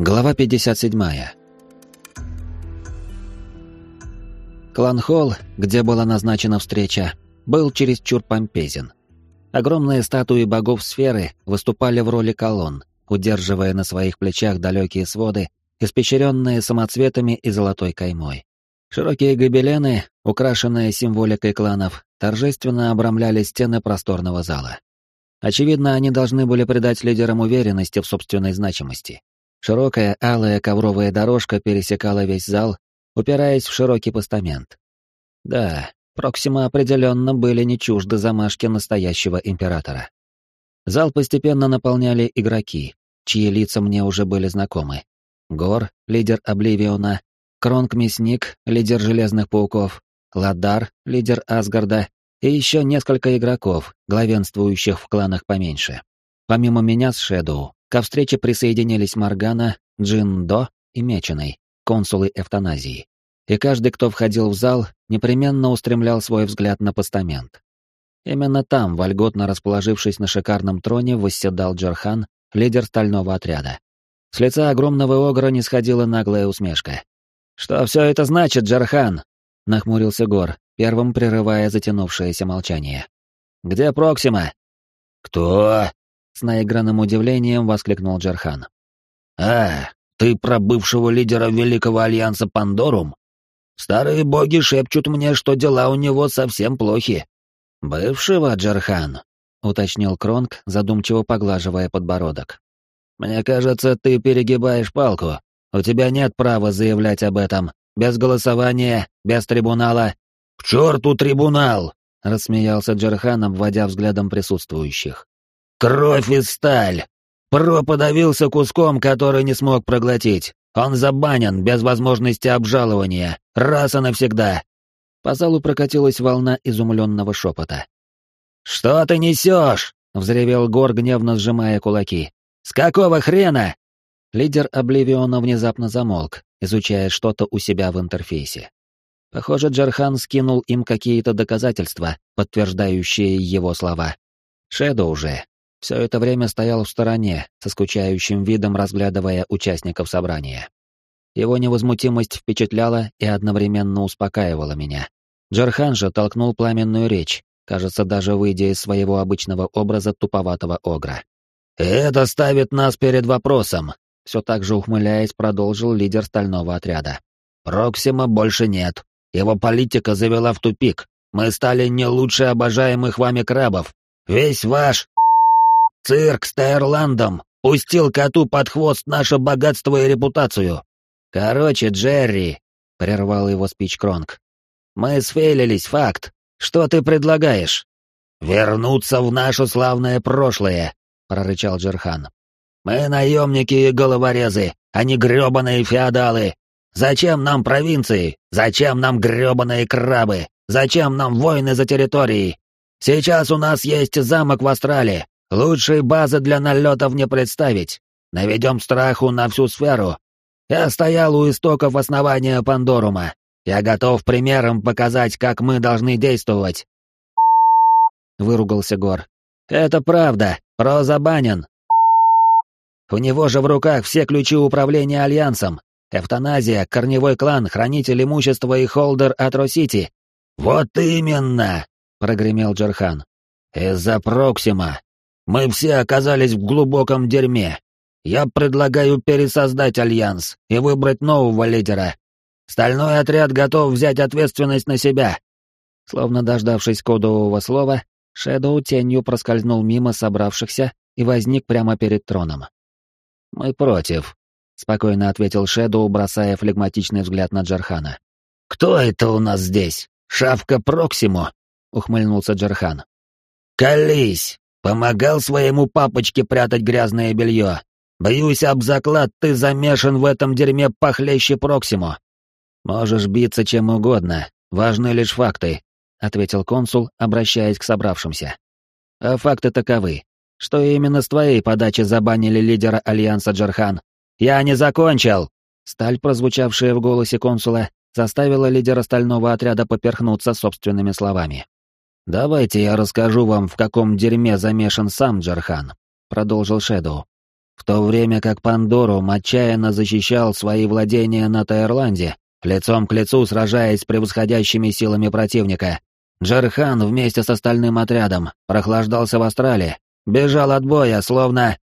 Глава 57. Клан-холл, где была назначена встреча, был чересчур помпезен. Огромные статуи богов сферы выступали в роли колонн, удерживая на своих плечах далекие своды, испещренные самоцветами и золотой каймой. Широкие гобелены, украшенные символикой кланов, торжественно обрамляли стены просторного зала. Очевидно, они должны были придать лидерам уверенности в собственной значимости. Широкая алая ковровая дорожка пересекала весь зал, упираясь в широкий постамент. Да, Проксима определенно были не чужды замашки настоящего императора. Зал постепенно наполняли игроки, чьи лица мне уже были знакомы. Гор, лидер Обливиона, Кронг-мясник, лидер Железных Пауков, Ладар, лидер Асгарда, и еще несколько игроков, главенствующих в кланах поменьше. Помимо меня с Шэдоу, ко встрече присоединились Маргана, Джин До и Меченый, консулы эвтаназии. И каждый, кто входил в зал, непременно устремлял свой взгляд на постамент. Именно там, вольготно расположившись на шикарном троне, восседал Джархан, лидер стального отряда. С лица огромного огра не сходила наглая усмешка. «Что все это значит, Джархан?» — нахмурился Гор, первым прерывая затянувшееся молчание. «Где Проксима?» «Кто?» — с наигранным удивлением воскликнул Джархан. «А, ты про бывшего лидера Великого Альянса Пандорум? Старые боги шепчут мне, что дела у него совсем плохи». «Бывшего, Джархан?» — уточнил Кронг, задумчиво поглаживая подбородок. «Мне кажется, ты перегибаешь палку. У тебя нет права заявлять об этом. Без голосования, без трибунала, «К черту трибунал!» — рассмеялся Джерхан, обводя взглядом присутствующих. «Кровь и сталь! Про подавился куском, который не смог проглотить. Он забанен, без возможности обжалования, раз и навсегда!» По залу прокатилась волна изумленного шепота. «Что ты несешь?» — взревел Гор, гневно сжимая кулаки. «С какого хрена?» Лидер Обливиона внезапно замолк, изучая что-то у себя в интерфейсе. Похоже, Джархан скинул им какие-то доказательства, подтверждающие его слова. Шэдоу уже все это время стоял в стороне, со скучающим видом разглядывая участников собрания. Его невозмутимость впечатляла и одновременно успокаивала меня. Джархан же толкнул пламенную речь, кажется, даже выйдя из своего обычного образа туповатого огра. «Это ставит нас перед вопросом», — все так же ухмыляясь, продолжил лидер стального отряда. «Проксима больше нет. Его политика завела в тупик. Мы стали не лучше обожаемых вами крабов. Весь ваш цирк с Тайрландом пустил коту под хвост наше богатство и репутацию. Короче, Джерри, — прервал его спич Кронг, — мы сфейлились, факт. Что ты предлагаешь? Вернуться в наше славное прошлое, — прорычал Джерхан. Мы наемники и головорезы, а не гребаные феодалы, Зачем нам провинции? Зачем нам грёбаные крабы? Зачем нам войны за территории? Сейчас у нас есть замок в Астрале. Лучшей базы для налетов не представить. Наведем страху на всю сферу. Я стоял у истоков основания Пандорума. Я готов примером показать, как мы должны действовать. Выругался Гор. Это правда. Про забанен. У него же в руках все ключи управления Альянсом. Эвтаназия, корневой клан, хранитель имущества и холдер Атро-Сити. «Вот именно!» — прогремел Джерхан. «Из-за Проксима. Мы все оказались в глубоком дерьме. Я предлагаю пересоздать Альянс и выбрать нового лидера. Стальной отряд готов взять ответственность на себя». Словно дождавшись кодового слова, Шэдоу тенью проскользнул мимо собравшихся и возник прямо перед троном. «Мы против», спокойно ответил Шэдоу, бросая флегматичный взгляд на Джархана. «Кто это у нас здесь? Шавка Проксимо?» — ухмыльнулся Джархан. «Колись! Помогал своему папочке прятать грязное белье. Боюсь об заклад, ты замешан в этом дерьме похлеще Проксимо». «Можешь биться чем угодно, важны лишь факты», — ответил консул, обращаясь к собравшимся. «А факты таковы, что именно с твоей подачи забанили лидера Альянса Джархан, «Я не закончил!» Сталь, прозвучавшая в голосе консула, заставила лидера стального отряда поперхнуться собственными словами. «Давайте я расскажу вам, в каком дерьме замешан сам Джархан», — продолжил Шэдоу. в то время как Пандорум отчаянно защищал свои владения на Таирланде, лицом к лицу сражаясь с превосходящими силами противника. Джерхан вместе с остальным отрядом прохлаждался в Австралии, бежал от боя, словно...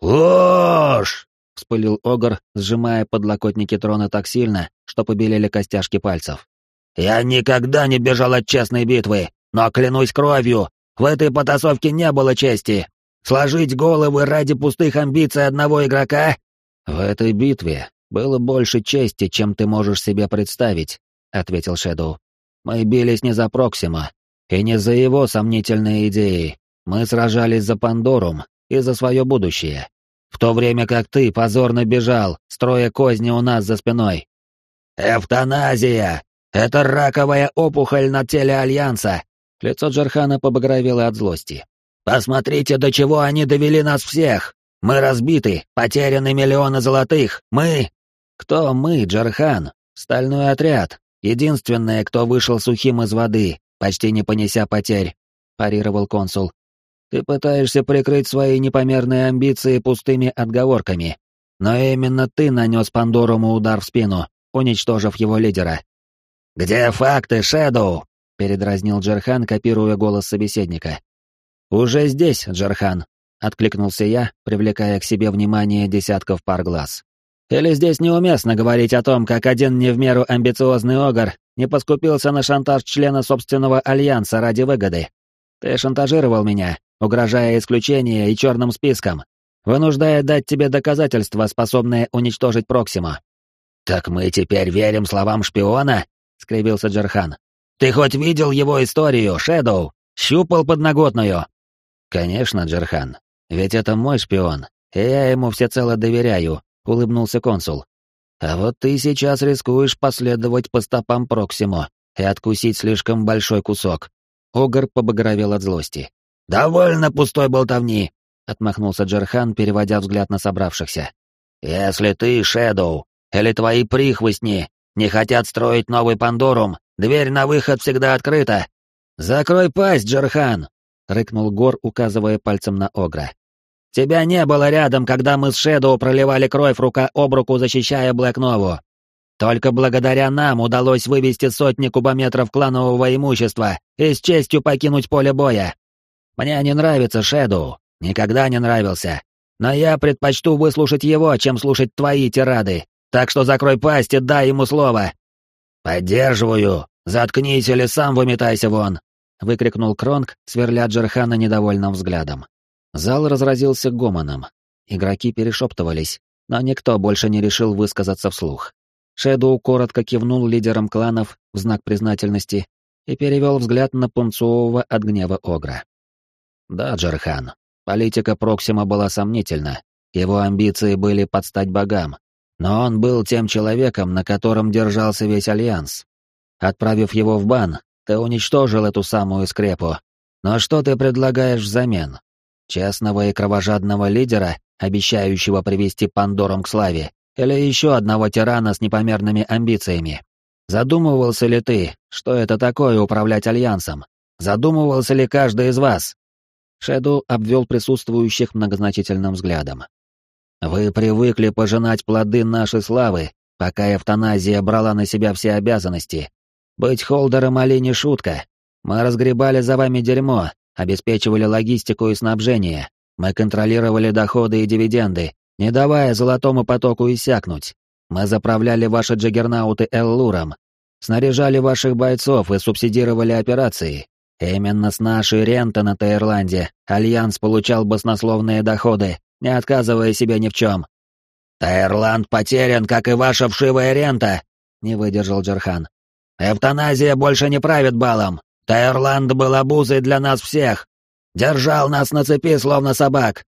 «Ложь!» — вспылил Огр, сжимая подлокотники трона так сильно, что побелели костяшки пальцев. «Я никогда не бежал от честной битвы, но, клянусь кровью, в этой потасовке не было чести. Сложить головы ради пустых амбиций одного игрока?» «В этой битве было больше чести, чем ты можешь себе представить», — ответил Шэдоу. «Мы бились не за Проксима, и не за его сомнительные идеи. Мы сражались за Пандорум и за свое будущее. В то время как ты позорно бежал, строя козни у нас за спиной». «Эвтаназия! Это раковая опухоль на теле Альянса!» Лицо Джархана побагровело от злости. «Посмотрите, до чего они довели нас всех! Мы разбиты, потеряны миллионы золотых, мы...» «Кто мы, Джархан? Стальной отряд. Единственное, кто вышел сухим из воды, почти не понеся потерь», — парировал консул. «Ты пытаешься прикрыть свои непомерные амбиции пустыми отговорками. Но именно ты нанес Пандоруму удар в спину, уничтожив его лидера». «Где факты, Шэдоу?» — передразнил Джерхан, копируя голос собеседника. «Уже здесь, Джерхан», — откликнулся я, привлекая к себе внимание десятков пар глаз. «Или здесь неуместно говорить о том, как один не в меру амбициозный огр не поскупился на шантаж члена собственного альянса ради выгоды? Ты шантажировал меня, угрожая исключением и черным списком, вынуждая дать тебе доказательства, способные уничтожить Проксима». «Так мы теперь верим словам шпиона?» — скривился Джерхан. «Ты хоть видел его историю, Шэдоу? Щупал подноготную?» «Конечно, Джерхан. Ведь это мой шпион, и я ему всецело доверяю», — улыбнулся консул. «А вот ты сейчас рискуешь последовать по стопам Проксимо и откусить слишком большой кусок». Огар побагровел от злости. «Довольно пустой болтовни», — отмахнулся Джерхан, переводя взгляд на собравшихся. «Если ты, Шэдоу, или твои прихвостни, не хотят строить новый Пандорум, дверь на выход всегда открыта». «Закрой пасть, Джерхан!» — рыкнул Гор, указывая пальцем на Огра. «Тебя не было рядом, когда мы с Шэдоу проливали кровь рука об руку, защищая Блэкнову. Только благодаря нам удалось вывести сотни кубометров кланового имущества и с честью покинуть поле боя. Мне не нравится Шэдоу, никогда не нравился. Но я предпочту выслушать его, чем слушать твои тирады. Так что закрой пасть и дай ему слово». «Поддерживаю. Заткнись или сам выметайся вон», — выкрикнул Кронг, сверля Джерхана недовольным взглядом. Зал разразился гомоном. Игроки перешептывались, но никто больше не решил высказаться вслух. Шэдоу коротко кивнул лидерам кланов в знак признательности и перевел взгляд на пунцового от гнева Огра. Да, Джерхан, политика Проксима была сомнительна, его амбиции были под стать богам, но он был тем человеком, на котором держался весь Альянс. Отправив его в бан, ты уничтожил эту самую скрепу. Но что ты предлагаешь взамен? Честного и кровожадного лидера, обещающего привести Пандорум к славе, или еще одного тирана с непомерными амбициями? Задумывался ли ты, что это такое управлять Альянсом? Задумывался ли каждый из вас? Шэду обвел присутствующих многозначительным взглядом. Вы привыкли пожинать плоды нашей славы, пока эвтаназия брала на себя все обязанности, быть холдером Али шутка. Мы разгребали за вами дерьмо, обеспечивали логистику и снабжение. Мы контролировали доходы и дивиденды, не давая золотому потоку иссякнуть. Мы заправляли ваши джаггернауты Эллуром, снаряжали ваших бойцов и субсидировали операции. Именно с нашей ренты на Таирланде Альянс получал баснословные доходы, не отказывая себе ни в чем. «Таирланд потерян, как и ваша вшивая рента», — не выдержал Джерхан. Эвтаназия больше не правит балом. Тайрланд был обузой для нас всех. Держал нас на цепи, словно собак.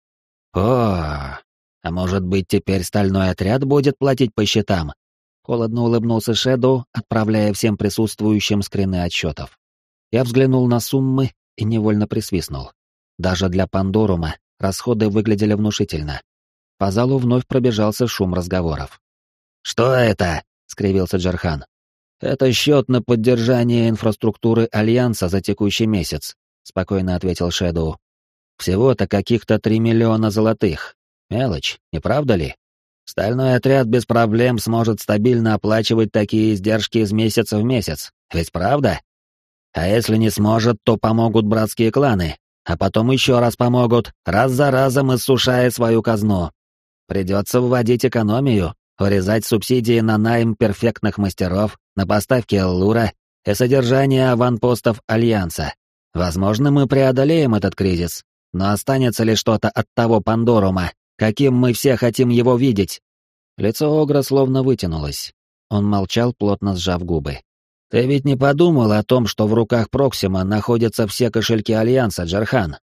О, а может быть, теперь стальной отряд будет платить по счетам? Холодно улыбнулся Шэдоу, отправляя всем присутствующим скрины отчетов. Я взглянул на суммы и невольно присвистнул. Даже для Пандорума расходы выглядели внушительно. По залу вновь пробежался шум разговоров. «Что это?» — скривился Джархан. «Это счет на поддержание инфраструктуры Альянса за текущий месяц», — спокойно ответил Шэдоу. «Всего-то каких-то три миллиона золотых. Мелочь, не правда ли? Стальной отряд без проблем сможет стабильно оплачивать такие издержки из месяца в месяц, ведь правда? А если не сможет, то помогут братские кланы, а потом еще раз помогут, раз за разом иссушая свою казну. Придется вводить экономию, урезать субсидии на найм перфектных мастеров, на поставки лура и содержание аванпостов Альянса. Возможно, мы преодолеем этот кризис, но останется ли что-то от того Пандорума, каким мы все хотим его видеть? Лицо Огра словно вытянулось. Он молчал, плотно сжав губы. Ты ведь не подумал о том, что в руках Проксима находятся все кошельки Альянса, Джархан?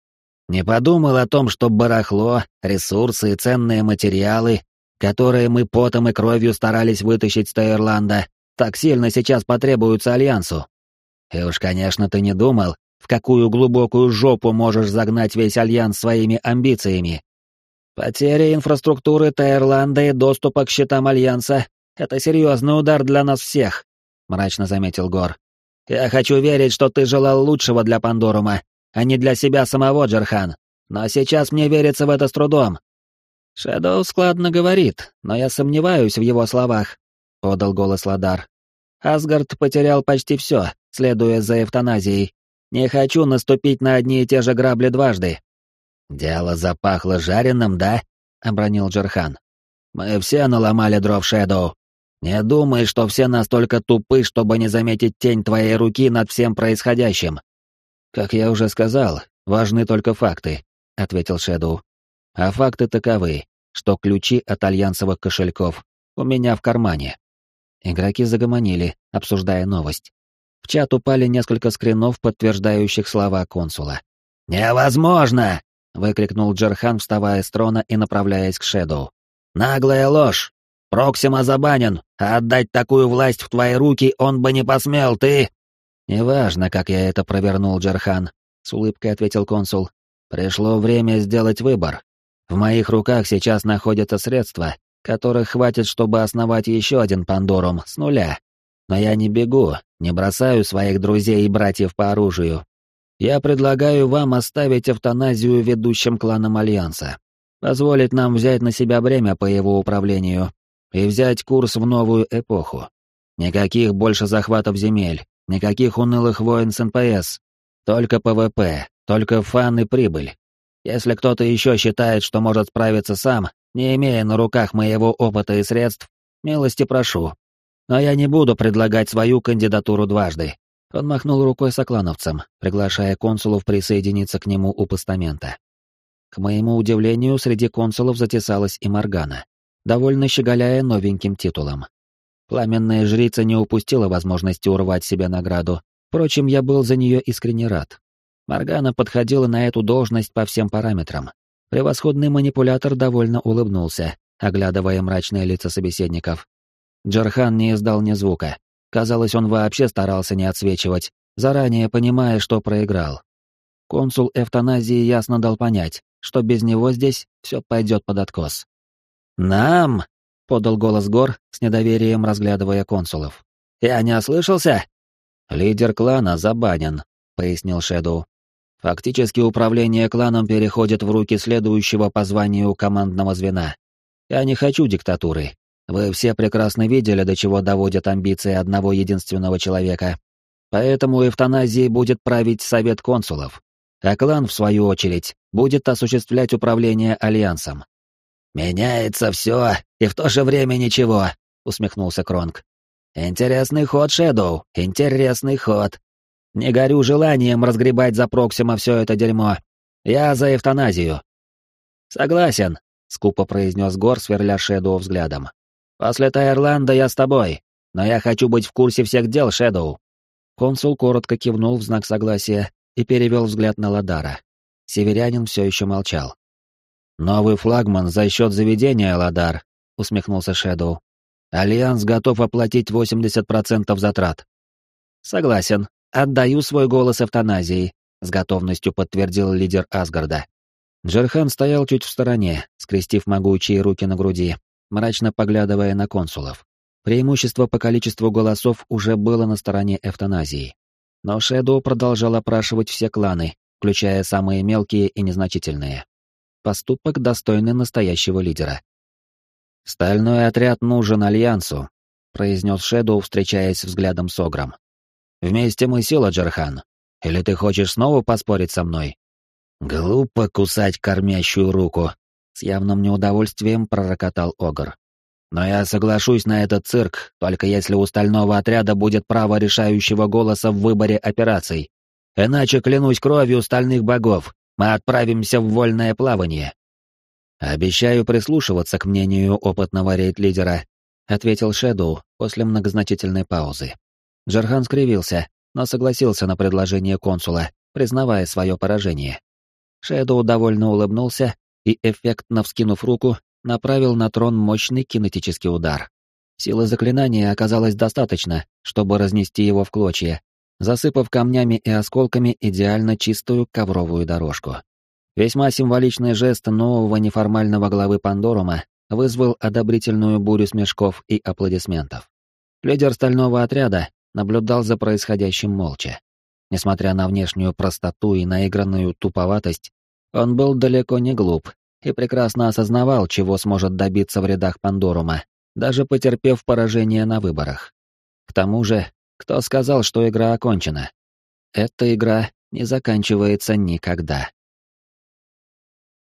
Не подумал о том, что барахло, ресурсы и ценные материалы, которые мы потом и кровью старались вытащить с Таирланда, так сильно сейчас потребуются Альянсу? И уж, конечно, ты не думал, в какую глубокую жопу можешь загнать весь Альянс своими амбициями. Потеря инфраструктуры Таирланда и доступа к счетам Альянса — это серьезный удар для нас всех, — мрачно заметил Гор. «Я хочу верить, что ты желал лучшего для Пандорума, а не для себя самого, Джерхан. Но сейчас мне верится в это с трудом». «Шэдоу складно говорит, но я сомневаюсь в его словах», — подал голос Ладар. «Асгард потерял почти все, следуя за эвтаназией. Не хочу наступить на одни и те же грабли дважды». «Дело запахло жареным, да?» — обронил Джерхан. «Мы все наломали дров Шэдоу, не думай, что все настолько тупы, чтобы не заметить тень твоей руки над всем происходящим. Как я уже сказал, важны только факты, ответил Шэдоу. А факты таковы, что ключи от альянсовых кошельков у меня в кармане. Игроки загомонили, обсуждая новость. В чат упали несколько скринов, подтверждающих слова консула. «Невозможно!» — выкрикнул Джерхан, вставая с трона и направляясь к Шэдоу. «Наглая ложь! Проксима забанен, а отдать такую власть в твои руки он бы не посмел, ты...» «Неважно, как я это провернул, Джерхан», — с улыбкой ответил консул. «Пришло время сделать выбор. В моих руках сейчас находятся средства, которых хватит, чтобы основать еще один Пандорум с нуля. Но я не бегу, не бросаю своих друзей и братьев по оружию. Я предлагаю вам оставить эвтаназию ведущим кланам Альянса, позволить нам взять на себя бремя по его управлению, и взять курс в новую эпоху. Никаких больше захватов земель, никаких унылых войн с НПС, только ПВП, только фан и прибыль. Если кто-то еще считает, что может справиться сам, не имея на руках моего опыта и средств, милости прошу. Но я не буду предлагать свою кандидатуру дважды. Он махнул рукой соклановцам, приглашая консулов присоединиться к нему у постамента. К моему удивлению, среди консулов затесалась и Моргана довольно щеголяя новеньким титулом. Пламенная жрица не упустила возможности урвать себе награду, впрочем, я был за нее искренне рад. Моргана подходила на эту должность по всем параметрам. Превосходный манипулятор довольно улыбнулся, оглядывая мрачные лица собеседников. Джархан не издал ни звука. Казалось, он вообще старался не отсвечивать, заранее понимая, что проиграл. Консул эвтаназии ясно дал понять, что без него здесь все пойдет под откос. «Нам!» — подал голос Гор, с недоверием разглядывая консулов. «Я не ослышался?» «Лидер клана забанен», — пояснил Шэдоу. «Фактически управление кланом переходит в руки следующего по званию командного звена. Я не хочу диктатуры. Вы все прекрасно видели, до чего доводят амбиции одного единственного человека. Поэтому эвтаназией будет править совет консулов. А клан, в свою очередь, будет осуществлять управление альянсом. «Меняется все, и в то же время ничего», — усмехнулся Кронг. «Интересный ход, Шэдоу, интересный ход. Не горю желанием разгребать за Проксима все это дерьмо. Я за эвтаназию». «Согласен», — скупо произнес Гор, сверля Шэдоу взглядом. «После Тайрланда я с тобой, но я хочу быть в курсе всех дел, Шэдоу». Консул коротко кивнул в знак согласия и перевел взгляд на Ладара. Северянин все еще молчал. «Новый флагман за счет заведения, Ладар», — усмехнулся Шэдоу. «Альянс готов оплатить 80% затрат». «Согласен. Отдаю свой голос эвтаназии», — с готовностью подтвердил лидер Асгарда. Джерхан стоял чуть в стороне, скрестив могучие руки на груди, мрачно поглядывая на консулов. Преимущество по количеству голосов уже было на стороне эвтаназии. Но Шэдоу продолжал опрашивать все кланы, включая самые мелкие и незначительные. Поступок достойный настоящего лидера. «Стальной отряд нужен Альянсу», — произнес Шэдоу, встречаясь взглядом с Огром. «Вместе мы сила, Джерхан. Или ты хочешь снова поспорить со мной?» «Глупо кусать кормящую руку», — с явным неудовольствием пророкотал Огр. «Но я соглашусь на этот цирк, только если у стального отряда будет право решающего голоса в выборе операций. Иначе, клянусь кровью стальных богов, мы отправимся в вольное плавание». «Обещаю прислушиваться к мнению опытного рейд-лидера», — ответил Шэдоу после многозначительной паузы. Джархан скривился, но согласился на предложение консула, признавая свое поражение. Шэдоу довольно улыбнулся и, эффектно вскинув руку, направил на трон мощный кинетический удар. Силы заклинания оказалось достаточно, чтобы разнести его в клочья, засыпав камнями и осколками идеально чистую ковровую дорожку. Весьма символичный жест нового неформального главы Пандорума вызвал одобрительную бурю смешков и аплодисментов. Лидер стального отряда наблюдал за происходящим молча. Несмотря на внешнюю простоту и наигранную туповатость, он был далеко не глуп и прекрасно осознавал, чего сможет добиться в рядах Пандорума, даже потерпев поражение на выборах. К тому же, кто сказал, что игра окончена? Эта игра не заканчивается никогда.